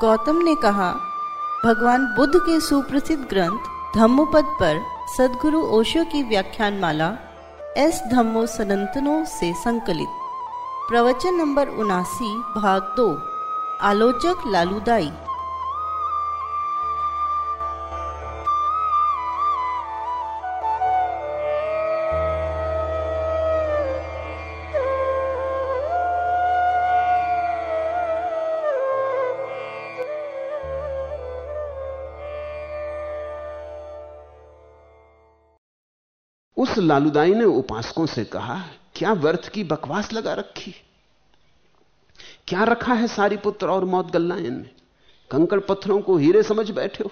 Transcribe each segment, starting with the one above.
गौतम ने कहा, भगवान बुद्ध के सुप्रसिद्ध ग्रंथ धम्मपद पर सदगुरु ओशो की व्याख्यान माला एस धम्मो सनंतनों से संकलित। प्रवचन नंबर उनासी, भाग दो, आलोचक लालूदाई। उस लालुदाई ने उपासकों से कहा, क्या वर्थ की बकवास लगा रखी? क्या रखा है सारी पुत्र और मौत गल्लायन में कंकड़ पत्थरों को हीरे समझ बैठे हो।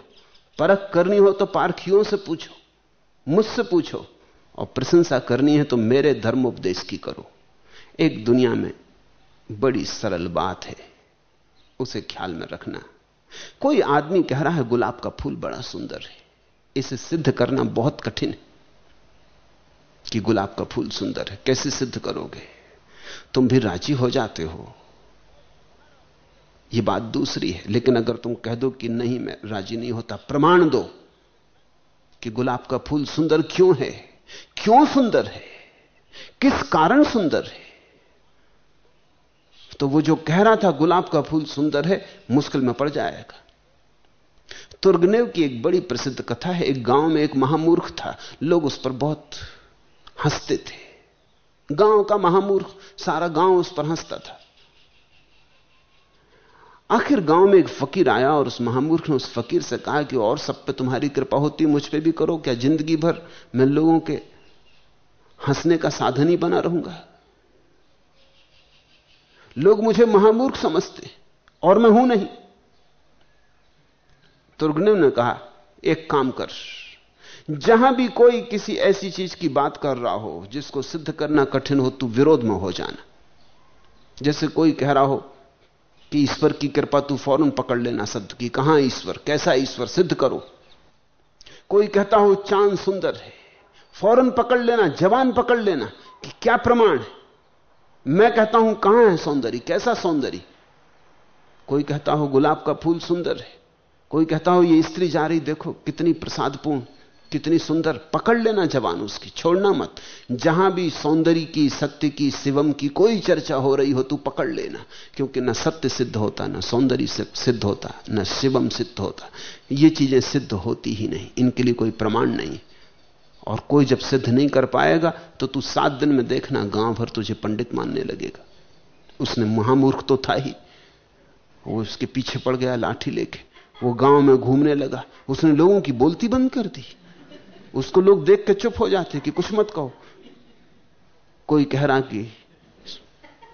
परख करनी हो तो पारखियों से पूछो, मुझसे पूछो, और प्रशंसा करनी है तो मेरे धर्म उपदेश की करो। एक दुनिया में बड़ी सरल बात है, उसे ख्याल में रखना। कोई आदमी कह रहा है, गुलाब का फूल बड़ा सुंदर है। इसे सिद्ध करना बहुत कठिन है। कि गुलाब का फूल सुंदर है। कैसे सिद्ध करोगे? तुम भी राज़ी हो जाते हो। यह बात दूसरी है। लेकिन अगर तुम कह दो कि नहीं, मैं राज़ी नहीं होता, प्रमाण दो कि गुलाब का फूल सुंदर क्यों है? क्यों सुंदर है? किस कारण सुंदर है? तो वो जो कह रहा था गुलाब का फूल सुंदर है, मुश्किल में पड़ जाएगा। तुर्गनेव की एक बड़ी प्रसिद्ध कथा है। एक गाँव में एक महामूर्ख था। लोग उस पर बहुत हँसते थे। गाँव का महामूर्ख सारा गाँव उस पर हंसता था। आखिर गाँव में एक फकीर आया और उस महामूर्ख ने उस फकीर से कहा कि और सब पे तुम्हारी कृपा होती, मुझ पे भी करो, क्या ज़िंदगी भर मैं लोगों के हंसने का साधन ही बना रहूँगा? लोग मुझे महामूर्ख समझते, और मैं हूँ नहीं। तुर्गनेव ने कहा, एक काम कर। जहाँ भी कोई किसी ऐसी चीज़ की बात कर रहा हो, जिसको सिद्ध करना कठिन हो, तू विरोध में हो जाना। जैसे कोई कह रहा हो कि ईश्वर की कृपा, तू फ़ौरन पकड़ लेना शब्द की। कहाँ ईश्वर? कैसा ईश्वर? सिद्ध करो। कोई कहता हो, चाँद सुंदर है। फ़ौरन पकड़ लेना, जवान पकड़ लेना, कि क्या प्रमाण है? मैं कहता हूँ, कहाँ है सौंदर्य? कैसा सौंदर्य? कोई कहता हो, गुलाब का फूल सुंदर है। कोई कहता हो, ये स्त्री जा रही, देखो, कितनी प्रसादपूर्ण। कितनी सुंदर पकड़ लेना जवान उसकी, छोड़ना मत। जहाँ भी सौंदर्य की सत्य की, शिवम की कोई चर्चा हो रही हो, तू पकड़ लेना, क्योंकि न सत्य सिद्ध होता, न सौंदर्य सिद्ध होता, न शिवम सिद्ध होता। ये चीज़ें सिद्ध होती ही नहीं, इनके लिए कोई प्रमाण नहीं। और कोई जब सिद्ध नहीं कर पाएगा तो तू सात दिन में देखना, गाँव भर तुझे पंडित मानने लगेगा। उसने महामूर्ख तो था ही। वो उसके पीछे पड़ गया लाठी लेके। वो गाँव में घूमने लगा। उसने लोगों की बोलती बंद कर दी। उसको लोग देख के चुप हो जाते कि कुछ मत कहो। कोई कह रहा कि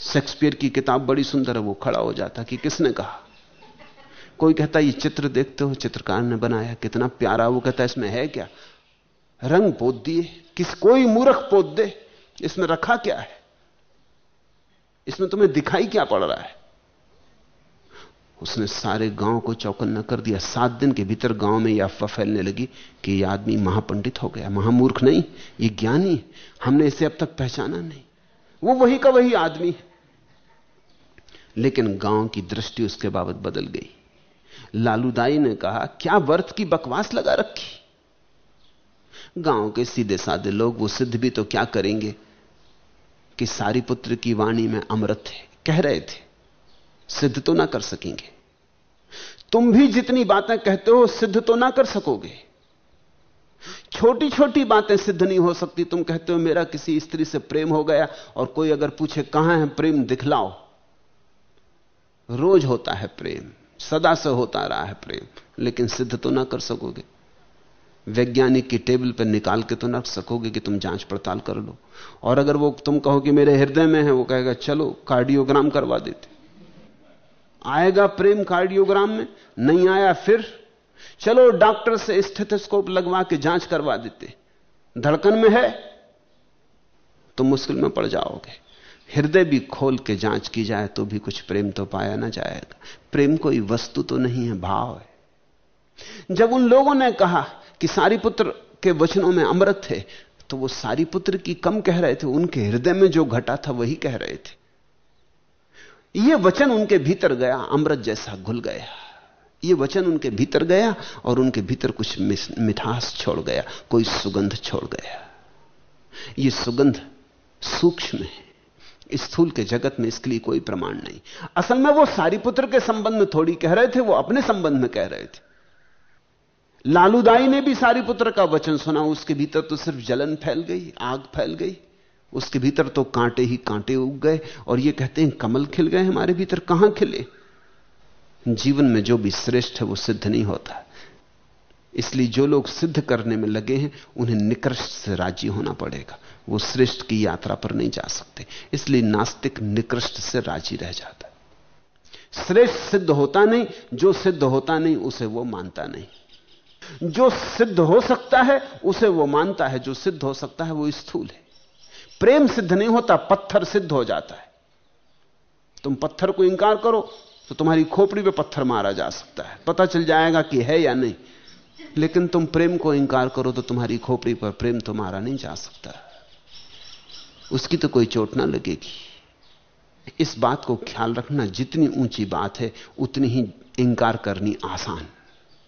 शेक्सपियर की किताब बड़ी सुंदर है, वो खड़ा हो जाता कि किसने कहा? कोई कहता, ये चित्र देखते हो, चित्रकार ने बनाया, कितना प्यारा। वो कहता, इसमें है क्या? रंग पोत दिए, किस, कोई मूर्ख पोत दे, इसमें रखा क्या है? इसमें तुम्हें दिखाई क्या पड़ रहा है? उसने सारे गाँव को चौकन्ना कर दिया। सात दिन के भीतर गाँव में यह अफवाह फैलने लगी कि यह आदमी महापंडित हो गया। महामूर्ख नहीं, ये ज्ञानी। हमने इसे अब तक पहचाना नहीं। वो वही का वही आदमी है। लेकिन गाँव की दृष्टि उसके बाबत बदल गई। लालूदाई ने कहा, क्या वर्थ की बकवास लगा रखी? गाँव के सीधे साधे लोग, वो सिद्ध भी तो क्या करेंगे कि सारी पुत्र की वाणी में अमृत है? कह रहे थे। सिद्ध तो ना कर सकेंगे। तुम भी जितनी बातें कहते हो, सिद्ध तो ना कर सकोगे। छोटी छोटी बातें सिद्ध नहीं हो सकती। तुम कहते हो, मेरा किसी स्त्री से प्रेम हो गया और कोई अगर पूछे, कहाँ है प्रेम? दिखलाओ। रोज होता है प्रेम। सदा से होता रहा है प्रेम। लेकिन सिद्ध तो ना कर सकोगे। वैज्ञानिक की टेबल पर निकाल के तो ना सकोगे कि तुम जाँच पड़ताल कर लो। और अगर वो तुम कहो कि मेरे हृदय में है, वो कहेगा, चलो, कार्डियोग्राम करवा देते। आएगा प्रेम कार्डियोग्राम में? नहीं आया फिर? चलो डॉक्टर से स्टेथोस्कोप लगवा के जाँच करवा देते। धड़कन में है? तो मुश्किल में पड़ जाओगे। हृदय भी खोल के जाँच की जाए तो भी कुछ प्रेम तो पाया ना जाएगा। प्रेम कोई वस्तु तो नहीं है, भाव है। जब उन लोगों ने कहा कि सारी पुत्र के वचनों में अमृत थे तो वो सारी पुत्र की कम कह रहे थे। उनके हृदय में जो घटा था वही कह रहे थे। यह वचन उनके भीतर गया, अमृत जैसा घुल गया। ये वचन उनके भीतर गया और उनके भीतर कुछ मिठास छोड़ गया, कोई सुगंध छोड़ गया। ये सुगंध सूक्ष्म है। स्थूल के जगत में इसके लिए कोई प्रमाण नहीं। असल में वो सारी पुत्र के संबंध में थोड़ी कह रहे थे, वो अपने संबंध में कह रहे थे। लालूदाई ने भी सारी पुत्र का वचन सुना, उसके भीतर तो सिर्फ़ जलन फैल गई, आग फैल गई। उसके भीतर तो कांटे ही कांटे उग गए और ये कहते हैं, कमल खिल गए हमारे भीतर, कहाँ खिले? जीवन में जो भी श्रेष्ठ है वो सिद्ध नहीं होता। इसलिए जो लोग सिद्ध करने में लगे हैं, उन्हें निकृष्ट से राज़ी होना पड़ेगा। वो श्रेष्ठ की यात्रा पर नहीं जा सकते। इसलिए नास्तिक निकृष्ट से राज़ी रह जाता श्रेष्ठ सिद्ध होता नहीं, जो सिद्ध होता नहीं, उसे वो मानता नहीं। जो सिद्ध हो सकता है, उसे वो मानता है। जो सिद्ध हो सकता है, वो स्थूल है। प्रेम सिद्ध नहीं होता, पत्थर सिद्ध हो जाता है। तुम पत्थर को इंकार करो तो तुम्हारी खोपड़ी पे पत्थर मारा जा सकता है। पता चल जाएगा कि है या नहीं। लेकिन तुम प्रेम को इंकार करो तो तुम्हारी खोपड़ी पर प्रेम तो मारा नहीं जा सकता। उसकी तो कोई चोट ना लगेगी। इस बात को ख्याल रखना जितनी ऊँची बात है, उतनी ही इंकार करनी आसान।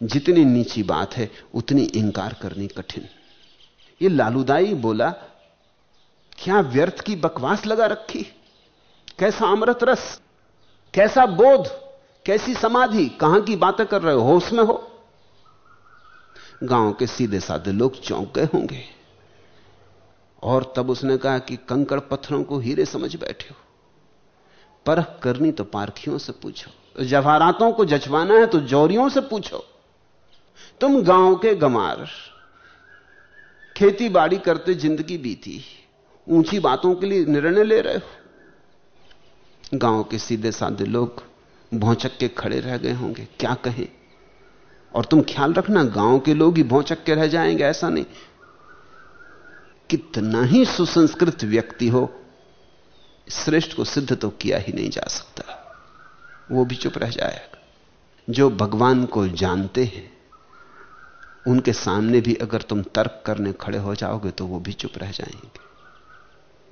जितनी नीची बात है, उतनी इंकार करनी कठिन। ये लालूदाई बोला क्या व्यर्थ की बकवास लगा रखी? कैसा अमृत रस? कैसा बोध? कैसी समाधि? कहाँ की बातें कर रहे हो? होश में हो? गाँव के सीधे साधे लोग चौंक गए होंगे। और तब उसने कहा कि कंकड़ पत्थरों को हीरे समझ बैठे हो। परख करनी तो पारखियों से पूछो। जवाहरातों को जचवाना है तो जौरियों से पूछो। तुम गाँव के गमार खेती बाड़ी करते ज़िंदगी बीती। ऊँची बातों के लिए निर्णय ले रहे हो? गाँव के सीधे साधे लोग भौचक के खड़े रह गए होंगे, क्या कहें? और तुम ख्याल रखना, गाँव के लोग ही भौचक के रह जाएँगे, ऐसा नहीं। कितना ही सुसंस्कृत व्यक्ति हो, श्रेष्ठ को सिद्ध तो किया ही नहीं जा सकता। वो भी चुप रह जाएगा। जो भगवान को जानते हैं, उनके सामने भी अगर तुम तर्क करने खड़े हो जाओगे तो वो भी चुप रह जाएँगे।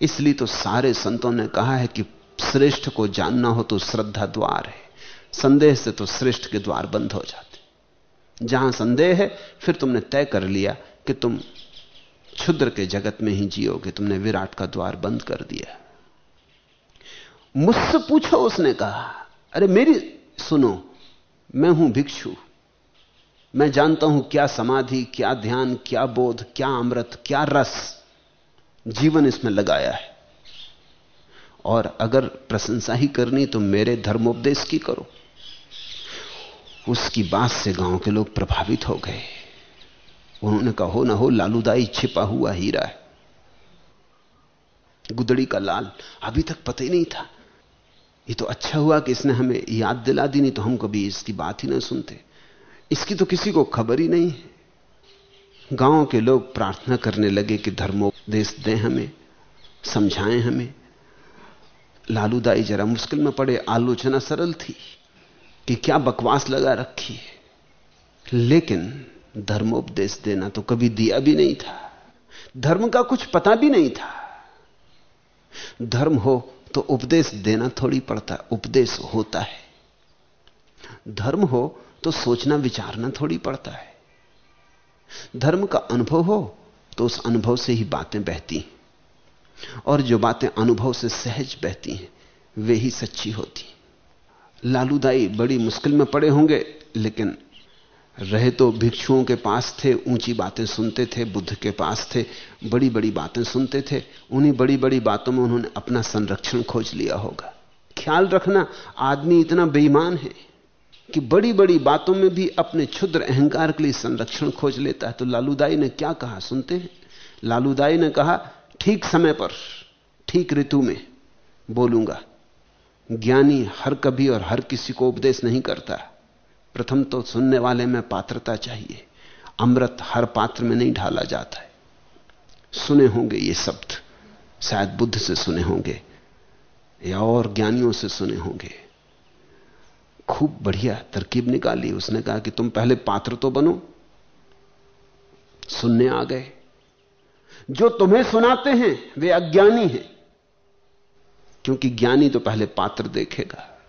इसलिए तो सारे संतों ने कहा है कि श्रेष्ठ को जानना हो तो श्रद्धा द्वार है। संदेह से तो श्रेष्ठ के द्वार बंद हो जाते। जहाँ संदेह है, फिर तुमने तय कर लिया कि तुम क्षुद्र के जगत में ही जियोगे। तुमने विराट का द्वार बंद कर दिया। मुझसे पूछो, उसने कहा, अरे मेरी, सुनो, मैं हूँ भिक्षु। मैं जानता हूँ क्या समाधि, क्या ध्यान, क्या बोध, क्या अमृत, क्या रस। जीवन इसमें लगाया है। और अगर प्रशंसा ही करनी तो मेरे धर्मोपदेश की करो। उसकी बात से गाँव के लोग प्रभावित हो गए। उन्होंने कहा, हो ना हो, लालूदाई छिपा हुआ हीरा है। गुदड़ी का लाल अभी तक पता ही नहीं था। ये तो अच्छा हुआ कि इसने हमें याद दिला दी, नहीं तो हम कभी इसकी बात ही ना सुनते। इसकी तो किसी को खबर ही नहीं है। गाँव के लोग प्रार्थना करने लगे कि धर्मोपदेश दें हमें, समझाएँ हमें। लालूदाई जरा मुश्किल में पड़े, आलोचना सरल थी कि क्या बकवास लगा रखी है। लेकिन धर्मोपदेश देना तो कभी दिया भी नहीं था। धर्म का कुछ पता भी नहीं था। धर्म हो तो उपदेश देना थोड़ी पड़ता, उपदेश होता है। धर्म हो तो सोचना, विचारना थोड़ी पड़ता है। धर्म का अनुभव हो तो उस अनुभव से ही बातें बहती हैं। और जो बातें अनुभव से सहज बहती हैं, वे ही सच्ची होती लालूदाई बड़ी मुश्किल में पड़े होंगे, लेकिन रहे तो भिक्षुओं के पास थे, ऊँची बातें सुनते थे, बुद्ध के पास थे बड़ी बड़ी बातें सुनते थे, उन्हीं बड़ी बड़ी बातों में उन्होंने अपना संरक्षण खोज लिया होगा। ख्याल रखना, आदमी इतना बेईमान है। कि बड़ी बड़ी बातों में भी अपने क्षुद्र अहंकार के लिए संरक्षण खोज लेता है। तो लालूदाई ने क्या कहा? सुनते हैं। लालूदाई ने कहा, ठीक समय पर, ठीक ऋतु में बोलूँगा। ज्ञानी हर कभी और हर किसी को उपदेश नहीं करता। प्रथम तो सुनने वाले में पात्रता चाहिए। अमृत हर पात्र में नहीं ढाला जाता है। सुने होंगे ये शब्द। शायद बुद्ध से सुने होंगे या और ज्ञानियों से सुने होंगे। खूब बढ़िया तरकीब निकाली। उसने कहा कि तुम पहले पात्र तो बनो, सुनने आ गए। जो तुम्हें सुनाते हैं, वे अज्ञानी हैं। क्योंकि ज्ञानी तो पहले पात्र देखेगा।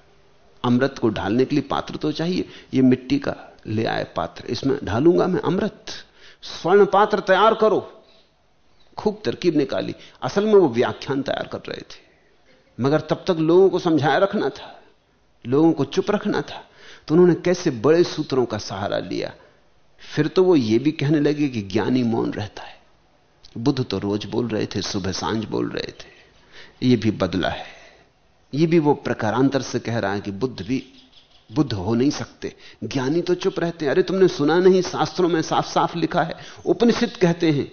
अमृत को ढालने के लिए पात्र तो चाहिए। ये मिट्टी का ले आए पात्र। इसमें ढालूँगा मैं अमृत। स्वर्ण पात्र तैयार करो। खूब तरकीब निकाली। असल में वो व्याख्यान तैयार कर रहे थे। मगर तब तक लोगों को समझाया रखना था। लोगों को चुप रखना था तो उन्होंने कैसे बड़े सूत्रों का सहारा लिया? फिर तो वो ये भी कहने लगे कि ज्ञानी मौन रहता है। बुद्ध तो रोज बोल रहे थे, सुबह साँझ बोल रहे थे। ये भी बदला है। ये भी वो प्रकारांतर से कह रहा है कि बुद्ध भी, बुद्ध हो नहीं सकते। ज्ञानी तो चुप रहते हैं। अरे तुमने सुना नहीं, शास्त्रों में साफ़ साफ़ लिखा है। उपनिषद कहते हैं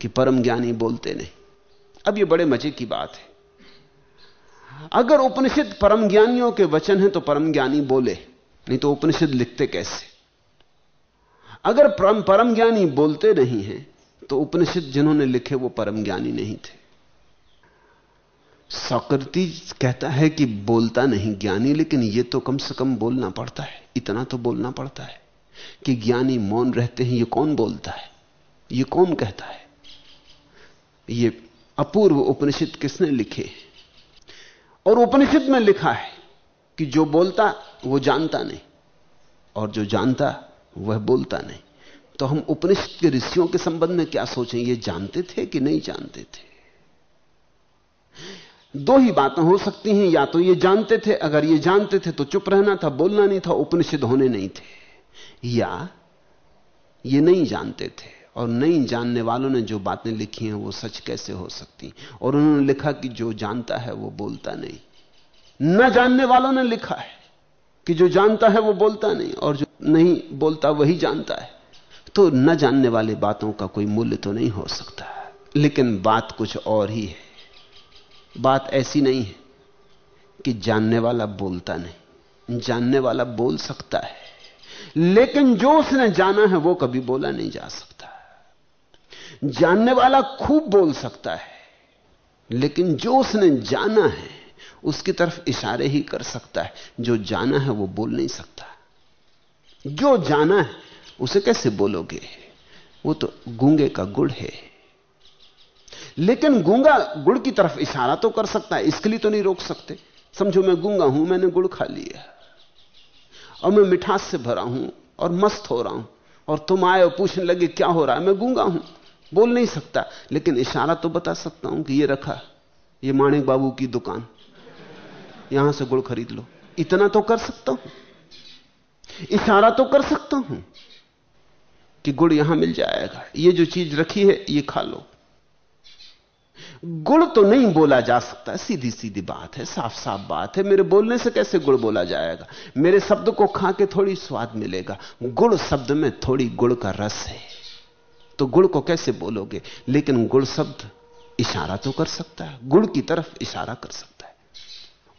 कि परम ज्ञानी बोलते नहीं। अब ये बड़े मज़े की बात है। अगर उपनिषद परम ज्ञानियों के वचन हैं तो परम ज्ञानी बोले, नहीं तो उपनिषद लिखते कैसे? अगर परम परम ज्ञानी बोलते नहीं हैं तो उपनिषद जिन्होंने लिखे, वो परम ज्ञानी नहीं थे। सॉक्रेटी कहता है कि बोलता नहीं ज्ञानी, लेकिन ये तो कम से कम बोलना पड़ता है। इतना तो बोलना पड़ता है कि ज्ञानी मौन रहते हैं, ये कौन बोलता है? ये कौन कहता है? ये अपूर्व उपनिषद किसने लिखे? और उपनिषद में लिखा है कि जो बोलता, वो जानता नहीं। और जो जानता, वह बोलता नहीं। तो हम उपनिषद के ऋषियों के संबंध में क्या सोचें ये जानते थे कि नहीं जानते थे? दो ही बातें हो सकती हैं। या तो ये जानते थे, अगर ये जानते थे तो चुप रहना था, बोलना नहीं था, उपनिषद होने नहीं थे। या ये नहीं जानते थे। और नहीं जानने वालों ने जो बातें लिखी हैं, वो सच कैसे हो सकती और उन्होंने लिखा कि जो जानता है, वो बोलता नहीं। न जानने वालों ने लिखा है कि जो जानता है, वो बोलता नहीं, और जो नहीं बोलता, वही जानता है। तो न जानने वाली बातों का कोई मूल्य तो नहीं हो सकता। लेकिन बात कुछ और ही है। बात ऐसी नहीं है कि जानने वाला बोलता नहीं। जानने वाला बोल सकता है। लेकिन जो उसने जाना है, वो कभी बोला नहीं जा सकता। जानने वाला खूब बोल सकता है, लेकिन जो उसने जाना है, उसकी तरफ़ इशारे ही कर सकता है। जो जाना है, वो बोल नहीं सकता। जो जाना है, उसे कैसे बोलोगे? वो तो गूँगे का गुड़ है। लेकिन गूँगा गुड़ की तरफ़ इशारा तो कर सकता है, इसके लिए तो नहीं रोक सकते। समझो, मैं गूँगा हूँ, मैंने गुड़ खा लिया। और मैं मिठास से भरा हूँ, और मस्त हो रहा हूँ, और तुम आए और पूछने लगे, क्या हो रहा है? मैं गूँगा हूँ। बोल नहीं सकता। लेकिन इशारा तो बता सकता हूँ कि ये रखा, ये माणिक बाबू की दुकान। यहाँ से गुड़ खरीद लो। इतना तो कर सकता हूँ। इशारा तो कर सकता हूँ कि गुड़ यहाँ मिल जाएगा। ये जो चीज़ रखी है, ये खा लो। गुड़ तो नहीं बोला जा सकता। सीधी सीधी बात है साफ़ साफ़ बात है। मेरे बोलने से कैसे गुड़ बोला जाएगा? मेरे शब्द को खा के थोड़ी स्वाद मिलेगा। गुड़ शब्द में थोड़ी गुड़ का रस है। तो गुड़ को कैसे बोलोगे? लेकिन गुड़ शब्द इशारा तो कर सकता है। गुड़ की तरफ़ इशारा कर सकता है।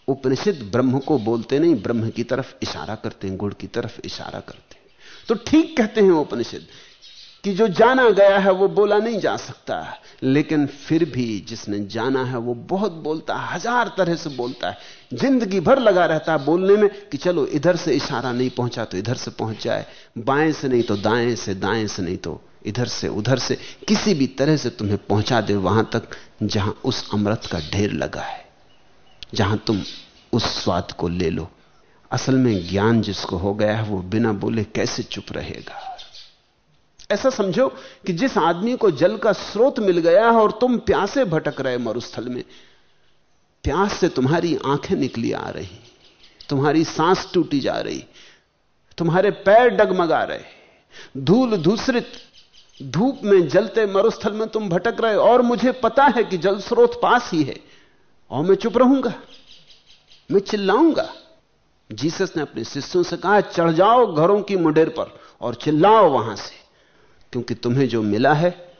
उपनिषद ब्रह्म को बोलते नहीं, ब्रह्म की तरफ़ इशारा करते हैं गुड़ की तरफ़ इशारा करते हैं। तो ठीक कहते हैं उपनिषद कि जो जाना गया है, वो बोला नहीं जा सकता लेकिन फिर भी जिसने जाना है, वो बहुत बोलता है, हज़ार तरह से बोलता है। ज़िंदगी भर लगा रहता है बोलने में कि चलो, इधर से इशारा नहीं पहुँचा तो इधर से पहुँच जाए। बाएँ से नहीं तो दाएँ से दाएँ से नहीं तो इधर से उधर से किसी भी तरह से तुम्हें पहुँचा दे, वहाँ तक जहाँ उस अमृत का ढेर लगा है, जहाँ तुम उस स्वाद को ले लो। असल में ज्ञान जिसको हो गया है, वो बिना बोले कैसे चुप रहेगा? ऐसा समझो कि जिस आदमी को जल का स्रोत मिल गया है और तुम प्यासे भटक रहे मरुस्थल में, प्यास से तुम्हारी आँखें निकली आ रही, तुम्हारी सांस टूटी जा रही, तुम्हारे पैर डगमगा रहे, धूल धूसरित धूप में जलते मरुस्थल में तुम भटक रहे और मुझे पता है कि जल स्रोत पास ही है। और मैं चुप रहूँगा, मैं चिल्लाऊँगा। जीसस ने अपने शिष्यों से कहा, चढ़ जाओ घरों की मुडेर पर और चिल्लाओ वहाँ से, क्योंकि तुम्हें जो मिला है,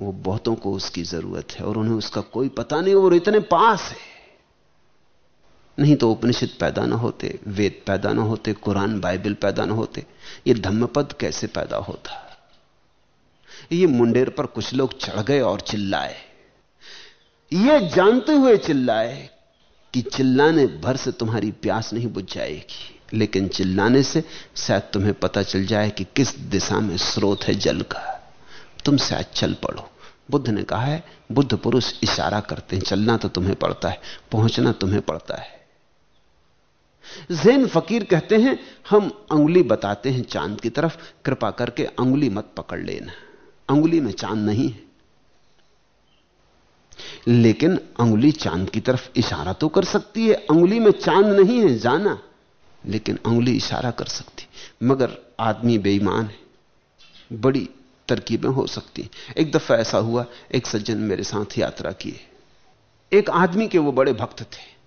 वो बहुतों को उसकी ज़रूरत है, और उन्हें उसका कोई पता नहीं, और इतने पास है। नहीं तो उपनिषद पैदा ना होते, वेद पैदा ना होते, कुरान बाइबल पैदा ना होते, ये धम्मपद कैसे पैदा होता? ये मुंडेर पर कुछ लोग चढ़ गए और चिल्लाए। ये जानते हुए चिल्लाए कि चिल्लाने भर से तुम्हारी प्यास नहीं बुझ जाएगी, लेकिन चिल्लाने से शायद तुम्हें पता चल जाए कि किस दिशा में स्रोत है जल का। तुम शायद चल पड़ो। बुद्ध ने कहा है, बुद्ध पुरुष इशारा करते हैं, चलना तो तुम्हें पड़ता है, पहुँचना तुम्हें पड़ता है। जैन फकीर कहते हैं, हम अंगुली बताते हैं चाँद की तरफ़, कृपा करके अंगुली मत पकड़ लेना। अंगुली में चाँद नहीं है। लेकिन अंगुली चाँद की तरफ़ इशारा तो कर सकती है। अंगुली में चाँद नहीं है, जाना। लेकिन अंगुली इशारा कर सकती मगर आदमी बेईमान है। बड़ी तरकीबें हो सकती एक दफ़ा ऐसा हुआ, एक सज्जन मेरे साथ यात्रा किए। एक आदमी के वो बड़े भक्त थे।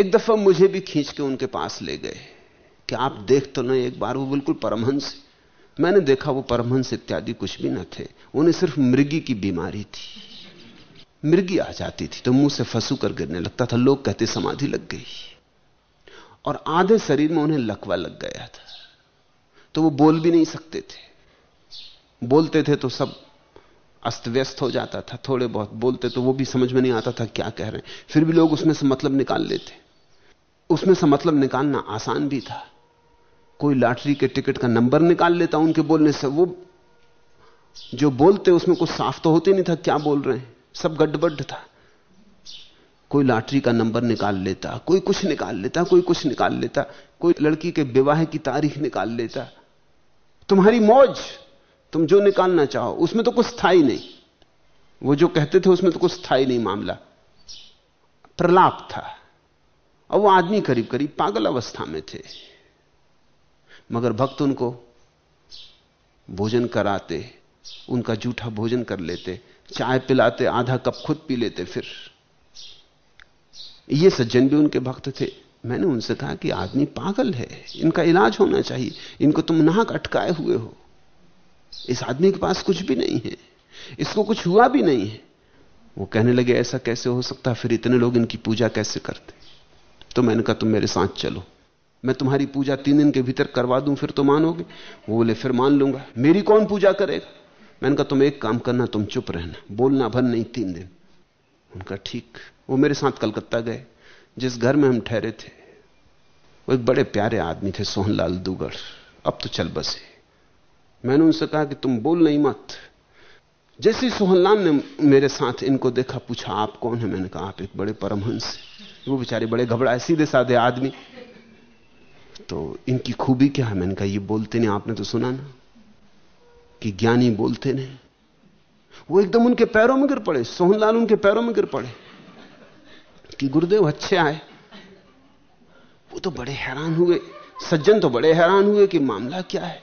एक दफ़ा मुझे भी खींच के उनके पास ले गए। कि आप देख तो नहीं एक बार वो बिल्कुल परमहंस मैंने देखा वो परमहंस इत्यादि कुछ भी ना थे। उन्हें सिर्फ़ मृगी की बीमारी थी। मृगी आ जाती थी तो मुँह से फंसू कर गिरने लगता था। लोग कहते, समाधि लग गई। और आधे शरीर में उन्हें लकवा लग गया था। तो वो बोल भी नहीं सकते थे। बोलते थे तो सब अस्त व्यस्त हो जाता था थोड़े बहुत। बोलते तो वो भी समझ में नहीं आता था क्या कह रहे हैं। फिर भी लोग उसमें से मतलब निकाल लेते। उसमें से मतलब निकालना आसान भी था। कोई लॉटरी के टिकट का नंबर निकाल लेता, उनके बोलने से वो जो बोलते, उसमें कुछ साफ़ तो होते नहीं था, क्या बोल रहे हैं? सब गड्ढबड्ढ था। कोई लॉटरी का नंबर निकाल लेता, कोई कुछ निकाल लेता, कोई कुछ निकाल लेता, कोई लड़की के विवाह की तारीख निकाल लेता। तुम्हारी मौज, तुम जो निकालना चाहो, उसमें तो कुछ था ही नहीं। वो जो कहते थे, उसमें तो कुछ था ही नहीं मामला। प्रलाप था। और वो आदमी करीब करीब पागल अवस्था में थे। मगर भक्त उनको भोजन कराते, उनका जूठा भोजन कर लेते, चाय पिलाते, आधा कप खुद पी लेते, फिर। ये सज्जन भी उनके भक्त थे। मैंने उनसे कहा कि आदमी पागल है, इनका इलाज होना चाहिए, इनको तुम नाक अटकाए हुए हो। इस आदमी के पास कुछ भी नहीं है, इसको कुछ हुआ भी नहीं है। वो कहने लगे, ऐसा कैसे हो सकता फिर इतने लोग इनकी पूजा कैसे करते? तो मैंने कहा, तुम मेरे साथ चलो। मैं तुम्हारी पूजा तीन दिन के भीतर करवा दूँ, फिर तो मानोगे? वो बोले, फिर मान लूँगा। मेरी कौन पूजा करेगा? मैंने कहा, तुम एक काम करना, तुम चुप रहना। बोलना भर नहीं तीन दिन। उनका ठीक। वो मेरे साथ कलकत्ता गए। जिस घर में हम ठहरे थे, वो एक बड़े प्यारे आदमी थे, सोहनलाल दुगड़। अब तो चल बसे। मैंने उनसे कहा कि तुम बोल नहीं मत। जैसे सोहनलाल ने मेरे साथ इनको देखा, पूछा, आप कौन है? मैंने कहा, आप एक बड़े परमहंस वो बेचारे बड़े घबराए, सीधे साधे आदमी। तो इनकी खूबी क्या है? मैंने कहा, ये बोलते नहीं, आपने तो सुना ना कि ज्ञानी बोलते नहीं। वो एकदम उनके पैरों में गिर पड़े, सोहनलाल उनके पैरों में गिर पड़े कि गुरुदेव अच्छे आए। वो तो बड़े हैरान हुए। सज्जन तो बड़े हैरान हुए कि मामला क्या है?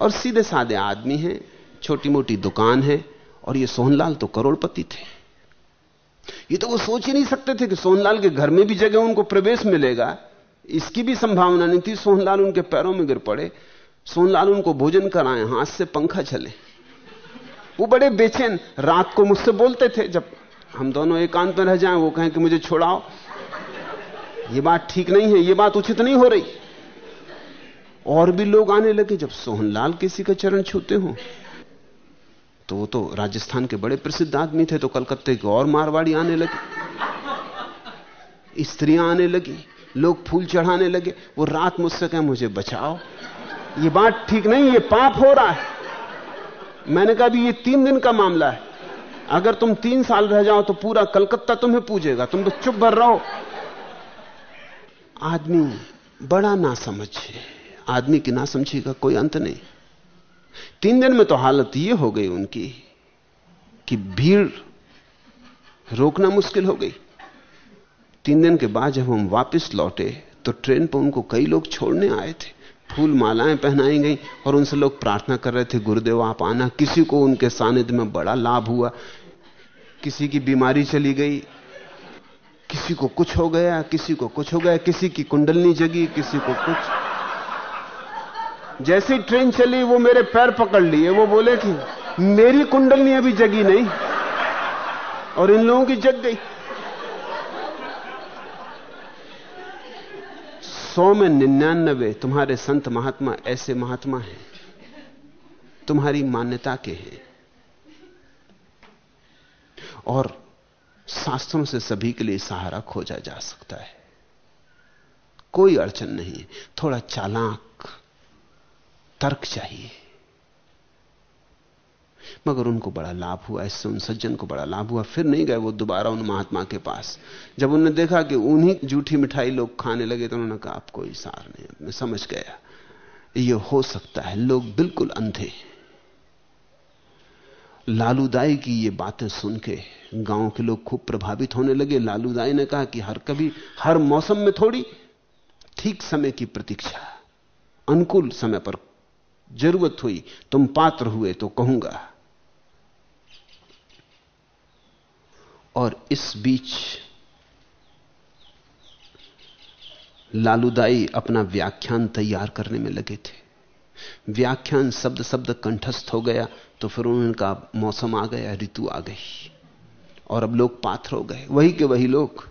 और सीधे साधे आदमी हैं छोटी मोटी दुकान है, और ये सोहनलाल तो करोड़पति थे। ये तो वो सोच ही नहीं सकते थे कि सोहनलाल के घर में भी जगह उनको प्रवेश मिलेगा। इसकी भी संभावना नहीं थी। सोहनलाल उनके पैरों में गिर पड़े। सोनलाल उनको भोजन कराए, हाथ से पंखा चले। वो बड़े बेचैन, रात को मुझसे बोलते थे, जब हम दोनों एकांत में रह जाएँ, वो कहें कि मुझे छोड़ाओ। ये बात ठीक नहीं है, ये बात उचित नहीं हो रही। और भी लोग आने लगे, जब सोहनलाल किसी का चरण छूते हो। तो वो तो राजस्थान के बड़े प्रसिद्ध आदमी थे तो कलकत्ते के और मारवाड़ी आने लगे। स्त्रियाँ आने लगी। लोग फूल चढ़ाने लगे, वो रात मुझसे कहे, मुझे बचाओ। ये बात ठीक नहीं, ये पाप हो रहा है। मैंने कहा भी ये तीन दिन का मामला है। अगर तुम तीन साल रह जाओ तो पूरा कलकत्ता तुम्हें पूजेगा। तुम तो चुप भर रहो। आदमी बड़ा ना समझे आदमी की ना समझी का कोई अंत नहीं। तीन दिन में तो हालत ये हो गई उनकी कि भीड़ रोकना मुश्किल हो गई। तीन दिन के बाद जब हम वापस लौटे तो ट्रेन पर उनको कई लोग छोड़ने आए थे। फूल मालाएँ पहनाई गई और उनसे लोग प्रार्थना कर रहे थे, गुरुदेव, आप आना। किसी को उनके सानिध्य में बड़ा लाभ हुआ। किसी की बीमारी चली गई, किसी को कुछ हो गया, किसी को कुछ हो गया, किसी की कुंडलनी जगी, किसी को कुछ। जैसी ट्रेन चली, वो मेरे पैर पकड़ लिए। वो बोले कि, मेरी कुंडलनी अभी जगी नहीं। और इन लोगों की जग गई। सौ में निन्यानबे तुम्हारे संत महात्मा ऐसे महात्मा हैं। तुम्हारी मान्यता के हैं। और शास्त्रों से सभी के लिए सहारा खोजा जा सकता है। कोई अड़चन नहीं है। थोड़ा चालाक, तर्क चाहिए। मगर उनको बड़ा लाभ हुआ इससे उन सज्जन को बड़ा लाभ हुआ। फिर नहीं गए वो दोबारा उन महात्मा के पास। जब उन्होंने देखा कि उन्हीं जूठी मिठाई लोग खाने लगे तो उन्होंने कहा आप कोई सार नहीं, मैं समझ गया। ये हो सकता है, लोग बिल्कुल अंधे लालूदाई की ये बातें सुन के गाँव के लोग खूब प्रभावित होने लगे। लालूदाई ने कहा कि हर कभी, हर मौसम में थोड़ी ठीक समय की प्रतीक्षा, अनुकूल समय पर ज़रूरत हुई, तुम पात्र हुए तो कहूँगा। और इस बीच लालूदाई अपना व्याख्यान तैयार करने में लगे थे। व्याख्यान शब्द शब्द कंठस्थ हो गया तो फिर उनका मौसम आ गया, ऋतु आ गई। और अब लोग पात्र हो गए। वही के वही लोग।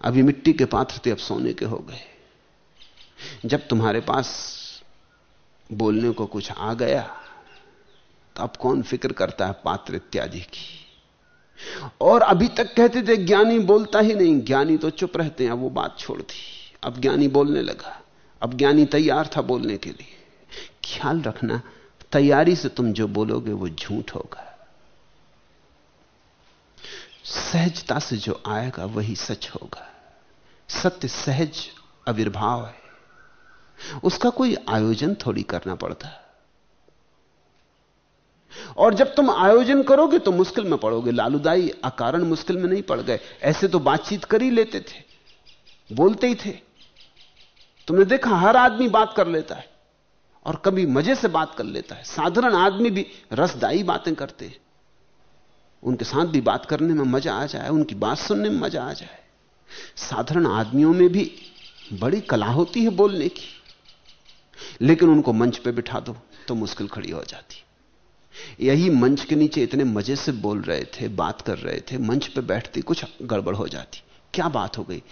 अभी मिट्टी के पात्र थे, अब सोने के हो गए। जब तुम्हारे पास बोलने को कुछ आ गया तो अब कौन फ़िक्र करता है पात्र इत्यादि की? और अभी तक कहते थे, ज्ञानी बोलता ही नहीं। ज्ञानी तो चुप रहते हैं, अब वो बात छोड़ दी। अब ज्ञानी बोलने लगा। अब ज्ञानी तैयार था बोलने के लिए। ख्याल रखना, तैयारी से तुम जो बोलोगे वो झूठ होगा। सहजता से जो आएगा वही सच होगा। सत्य, सहज आविर्भाव है। उसका कोई आयोजन थोड़ी करना पड़ता। और जब तुम आयोजन करोगे तो मुश्किल में पड़ोगे। लालूदाई अकारण मुश्किल में नहीं पड़ गए। ऐसे तो बातचीत कर ही लेते थे। बोलते ही थे। तुमने देखा हर आदमी बात कर लेता है और कभी मज़े से बात कर लेता है। साधारण आदमी भी रसदायी बातें करते हैं। उनके साथ भी बात करने में मज़ा आ जाए, उनकी बात सुनने में मज़ा आ जाए। साधारण आदमियों में भी बड़ी कला होती है बोलने की। लेकिन उनको मंच पे बिठा दो तो मुश्किल खड़ी हो जाती। यही मंच के नीचे इतने मज़े से बोल रहे थे, बात कर रहे थे, मंच पर बैठती कुछ गड़बड़ हो जाती। क्या बात हो गई?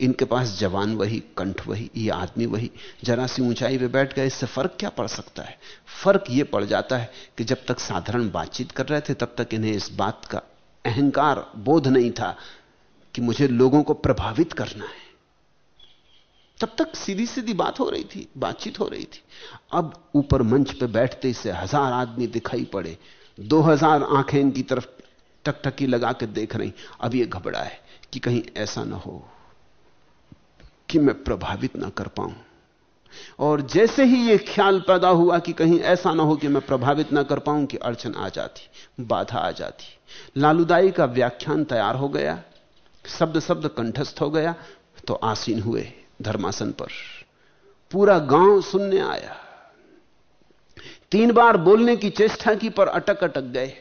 इनके पास जवान वही, कंठ वही, ये आदमी वही, जरा सी ऊंचाई पे बैठ गए, इससे फ़र्क क्या पड़ सकता है? फ़र्क यह पड़ जाता है कि जब तक साधारण बातचीत कर रहे थे, तब तक इन्हें इस बात का अहंकार बोध नहीं था कि मुझे लोगों को प्रभावित करना है। तब तक सीधी सीधी बात हो रही थी, बातचीत हो रही थी। अब ऊपर मंच पे बैठते से हज़ार आदमी दिखाई पड़े। दो हज़ार आँखें इनकी तरफ़ टकटकी लगा के देख रही। अब ये घबरा है कि कहीं ऐसा ना हो कि मैं प्रभावित ना कर पाऊँ। और जैसे ही यह ख्याल पैदा हुआ कि कहीं ऐसा ना हो कि मैं प्रभावित ना कर पाऊँ कि अड़चन आ जाती, बाधा आ जाती। लालूदाई का व्याख्यान तैयार हो गया शब्द शब्द कंठस्थ हो गया तो आसीन हुए। धर्मासन पर। पूरा गाँव सुनने आया। तीन बार बोलने की चेष्टा की पर अटक अटक गए।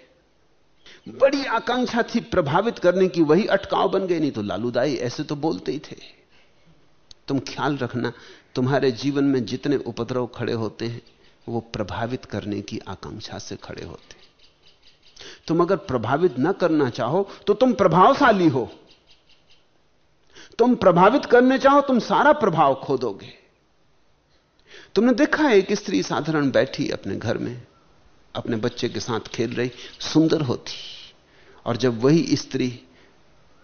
बड़ी आकांक्षा थी प्रभावित करने की, वही अटकाव बन गई नहीं तो लालूदाई ऐसे तो बोलते ही थे। तुम ख्याल रखना, तुम्हारे जीवन में जितने उपद्रव खड़े होते हैं, वो प्रभावित करने की आकांक्षा से खड़े होते तुम अगर प्रभावित न करना चाहो तो तुम प्रभावशाली हो। तुम प्रभावित करने चाहो, तुम सारा प्रभाव खो दोगे तुमने देखा है एक स्त्री साधारण बैठी अपने घर में, अपने बच्चे के साथ खेल रही, सुंदर होती। और जब वही स्त्री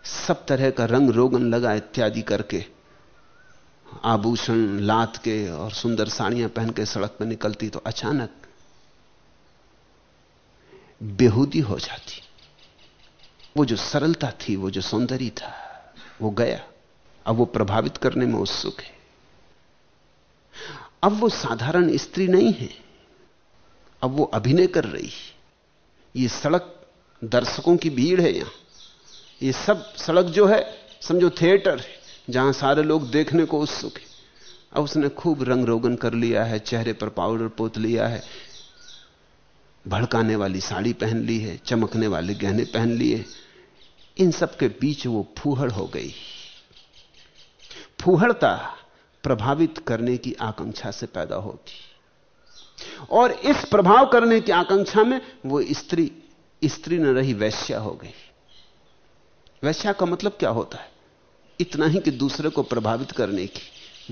सब तरह का रंग रोगन लगा इत्यादि करके, आभूषण लात के और सुंदर साड़ियाँ पहन के सड़क पर निकलती तो अचानक बेहूदी हो जाती। वो जो सरलता थी, वो जो सौंदर्य था, वो गया। अब वो प्रभावित करने में उत्सुक है। अब वो साधारण स्त्री नहीं है। अब वो अभिनय कर रही है। ये सड़क दर्शकों की भीड़ है यहाँ। ये सब सड़क जो है, समझो थिएटर है, जहाँ सारे लोग देखने को उत्सुक है। अब उसने खूब रंग रोगन कर लिया है, चेहरे पर पाउडर पोत लिया है। भड़काने वाली साड़ी पहन ली है, चमकने वाले गहने पहन लिए इन सब के बीच वो फूहड़ हो गई। फूहड़ता प्रभावित करने की आकांक्षा से पैदा होती। और इस प्रभाव करने की आकांक्षा में वो स्त्री स्त्री न रही, वैश्या हो गई। वैश्या का मतलब क्या होता है? इतना ही कि दूसरे को प्रभावित करने की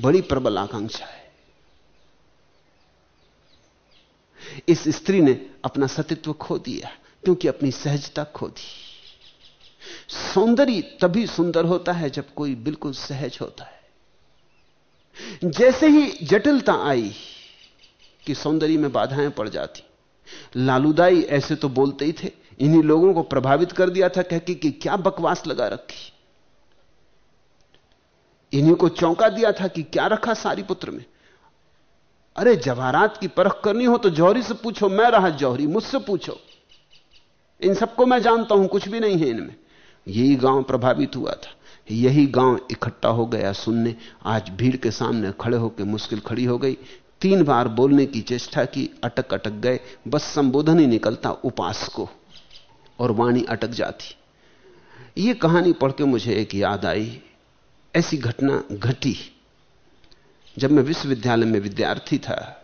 बड़ी प्रबल आकांक्षा है। इस स्त्री ने अपना सतित्व खो दिया, क्योंकि अपनी सहजता खो दी। सौंदर्य तभी सुंदर होता है जब कोई बिल्कुल सहज होता है। जैसे ही जटिलता आई कि सौंदर्य में बाधाएँ पड़ जाती, लालूदाई ऐसे तो बोलते ही थे, इन्हीं लोगों को प्रभावित कर दिया था कह कि क्या बकवास लगा रखी। इन्हीं को चौंका दिया था कि क्या रखा सारी पुत्र में। अरे जवाहरात की परख करनी हो तो जौहरी से पूछो, मैं रहा जौहरी, मुझसे पूछो। इन सबको मैं जानता हूँ, कुछ भी नहीं है इनमें। यही गाँव प्रभावित हुआ था। यही गाँव इकट्ठा हो गया सुनने। आज भीड़ के सामने खड़े होकर मुश्किल खड़ी हो गई। तीन बार बोलने की चेष्टा की, अटक अटक गए। बस संबोधन ही निकलता उपास को और वाणी अटक जाती। ये कहानी पढ़ के मुझे एक याद आई। ऐसी घटना घटी। जब मैं विश्वविद्यालय में विद्यार्थी था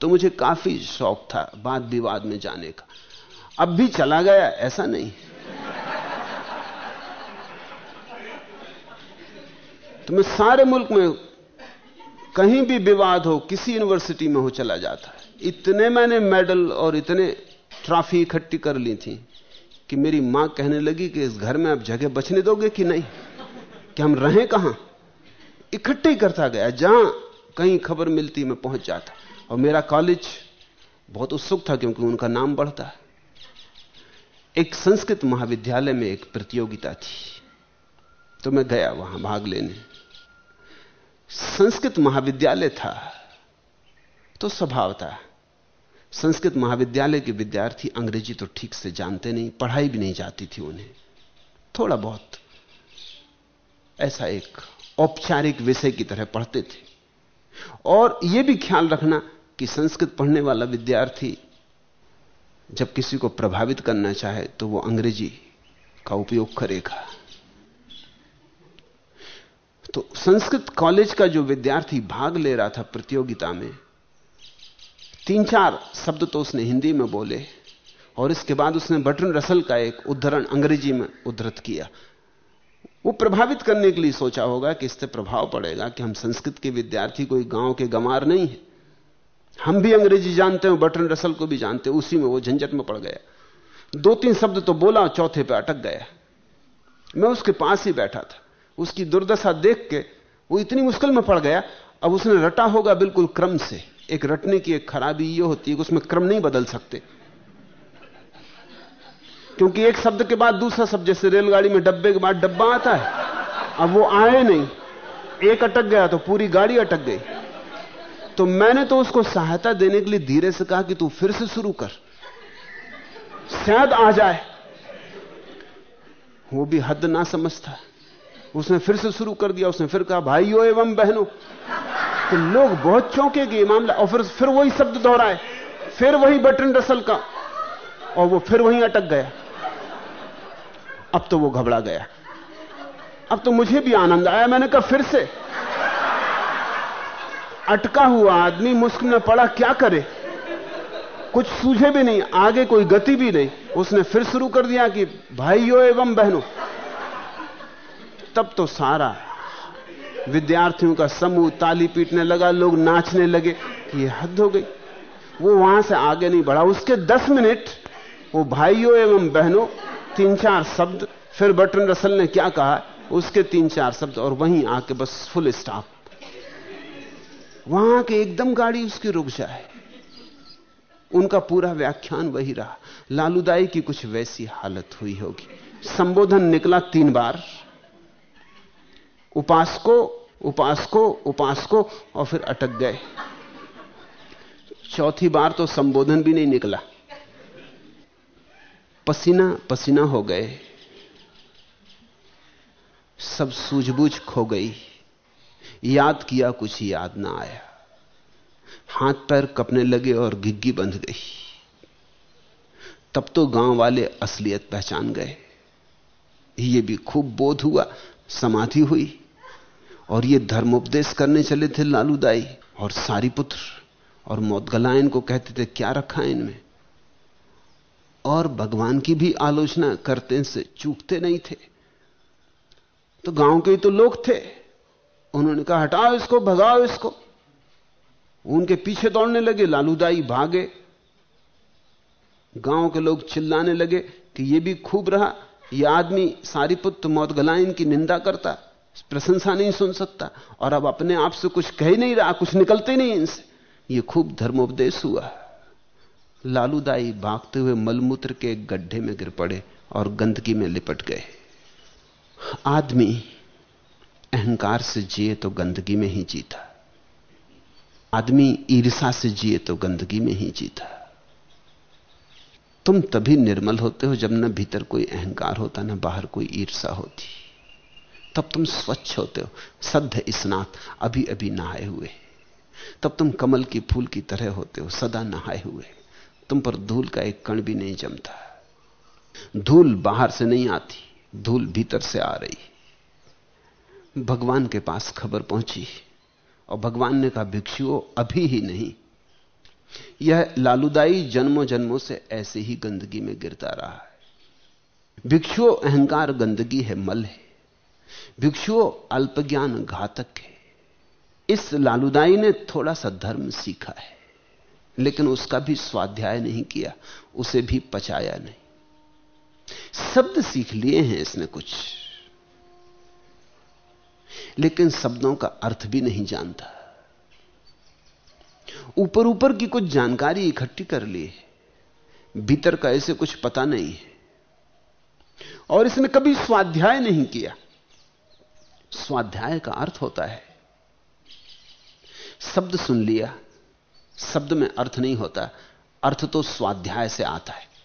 तो मुझे काफ़ी शौक था वाद विवाद में जाने का। अब भी चला गया, ऐसा नहीं। तो मैं सारे मुल्क में कहीं भी विवाद हो, किसी यूनिवर्सिटी में हो चला जाता है। इतने मैंने मेडल और इतने ट्रॉफी इकट्ठी कर ली थी कि मेरी माँ कहने लगी कि इस घर में अब जगह बचने दोगे कि नहीं? कि हम रहें कहाँ? इकट्ठे करता गया। जहाँ कहीं खबर मिलती मैं पहुँच जाता। और मेरा कॉलेज बहुत उत्सुक था क्योंकि उनका नाम बढ़ता है। एक संस्कृत महाविद्यालय में एक प्रतियोगिता थी। तो मैं गया वहाँ भाग लेने। संस्कृत महाविद्यालय था तो स्वभाव था। संस्कृत महाविद्यालय के विद्यार्थी अंग्रेज़ी तो ठीक से जानते नहीं, पढ़ाई भी नहीं जाती थी उन्हें। थोड़ा बहुत ऐसा एक औपचारिक विषय की तरह पढ़ते थे। और यह भी ख्याल रखना कि संस्कृत पढ़ने वाला विद्यार्थी जब किसी को प्रभावित करना चाहे तो वो अंग्रेज़ी का उपयोग करेगा। तो संस्कृत कॉलेज का जो विद्यार्थी भाग ले रहा था प्रतियोगिता में, तीन चार शब्द तो उसने हिंदी में बोले और इसके बाद उसने बटन रसल का एक उद्धरण अंग्रेज़ी में उद्धृत किया। वो प्रभावित करने के लिए सोचा होगा कि इससे प्रभाव पड़ेगा कि हम संस्कृत के विद्यार्थी कोई गाँव के गमार नहीं है। हम भी अंग्रेज़ी जानते हैं, बटन रसल को भी जानते हैं, उसी में वो झंझट में पड़ गया। दो तीन शब्द तो बोला चौथे पे अटक गया। मैं उसके पास ही बैठा था। उसकी दुर्दशा देख के वो इतनी मुश्किल में पड़ गया। अब उसने रटा होगा बिल्कुल क्रम से। एक रटने की एक खराबी ये होती है कि उसमें क्रम नहीं बदल सकते। क्योंकि एक शब्द के बाद दूसरा शब्द, जैसे रेलगाड़ी में डब्बे के बाद डब्बा आता है, अब वो आए नहीं। एक अटक गया तो पूरी गाड़ी अटक गई। तो मैंने तो उसको सहायता देने के लिए धीरे से कहा कि तू फिर से शुरू कर। शायद आ जाए। वो भी हद ना समझता उसने फिर से शुरू कर दिया, उसने फिर कहा, भाइयों एवं बहनों। तो लोग बहुत चौंके गए मामला, और फिर फिर वही शब्द दोहराए, फिर वही बटन रसल का, और वो फिर वहीं अटक गया। अब तो वो घबरा गया। अब तो मुझे भी आनंद आया, मैंने कहा, फिर से। अटका हुआ आदमी मुश्किल में पड़ा, क्या करे? कुछ सूझे भी नहीं, आगे कोई गति भी नहीं। उसने फिर शुरू कर दिया कि, भाइयों एवं बहनों। तब तो सारा विद्यार्थियों का समूह ताली पीटने लगा, लोग नाचने लगे कि ये हद हो गई। वो वहाँ से आगे नहीं बढ़ा। उसके दस मिनट वो भाइयों एवं बहनों, तीन चार शब्द, फिर बटन रसल ने क्या कहा? उसके तीन चार शब्द और वहीं आके बस फुल स्टॉप वहाँ के एकदम गाड़ी उसकी रुक जाए। उनका पूरा व्याख्यान वही रहा। लालूदाई की कुछ वैसी हालत हुई होगी। संबोधन निकला तीन बार। उपासको उपासको उपासको और फिर अटक गए। चौथी बार तो संबोधन भी नहीं निकला। पसीना पसीना हो गए। सब सूझबूझ खो गई। याद किया, कुछ याद ना आया। हाथ पैर कपने लगे और घिग्गी बंध गई। तब तो गाँव वाले असलियत पहचान गए। ये भी खूब बोध हुआ, समाधि हुई। और ये धर्मोपदेश करने चले थे लालूदाई और सारी पुत्र। और मौतगलायन को कहते थे, क्या रखा इनमें? और भगवान की भी आलोचना करते से चूकते नहीं थे। तो गाँव के ही तो लोग थे। उन्होंने कहा, हटाओ इसको, भगाओ इसको। उनके पीछे दौड़ने लगे लालूदाई भागे। गाँव के लोग चिल्लाने लगे कि यह भी खूब रहा। यह आदमी, सारी पुत्र मौत गलाइन की निंदा करता। प्रशंसा नहीं सुन सकता। और अब अपने आप से कुछ कह ही नहीं रहा, कुछ निकलते नहीं इनसे। ये खूब धर्मोपदेश हुआ। लालूदाई भागते हुए मलमूत्र के गड्ढे में गिर पड़े और गंदगी में लिपट गए। आदमी अहंकार से जिए तो गंदगी में ही जीता। आदमी ईर्षा से जिए तो गंदगी में ही जीता। तुम तभी निर्मल होते हो जब न भीतर कोई अहंकार होता, न बाहर कोई ईर्षा होती। तब तुम स्वच्छ होते हो, सद्ध स्नात, अभी अभी नहाए हुए। तब तुम कमल की फूल की तरह होते हो, सदा नहाए हुए। तुम पर धूल का एक कण भी नहीं जमता। धूल बाहर से नहीं आती, धूल भीतर से आ रही। भगवान के पास खबर पहुँची, और भगवान ने कहा, भिक्षुओं, अभी ही नहीं। यह लालुदाई जन्मों जन्मों से ऐसे ही गंदगी में गिरता रहा है। भिक्षुओं, अहंकार गंदगी है, मल है। भिक्षुओं अल्पज्ञान घातक है। इस लालुदाई ने थोड़ा सा धर्म सीखा है, लेकिन उसका भी स्वाध्याय नहीं किया, उसे भी पचाया नहीं। शब्द सीख लिए हैं इसने कुछ, लेकिन शब्दों का अर्थ भी नहीं जानता। ऊपर ऊपर की कुछ जानकारी इकट्ठी कर ली है, भीतर का ऐसे कुछ पता नहीं है, और इसने कभी स्वाध्याय नहीं किया। स्वाध्याय का अर्थ होता है। शब्द सुन लिया, शब्द में अर्थ नहीं होता, अर्थ तो स्वाध्याय से आता है।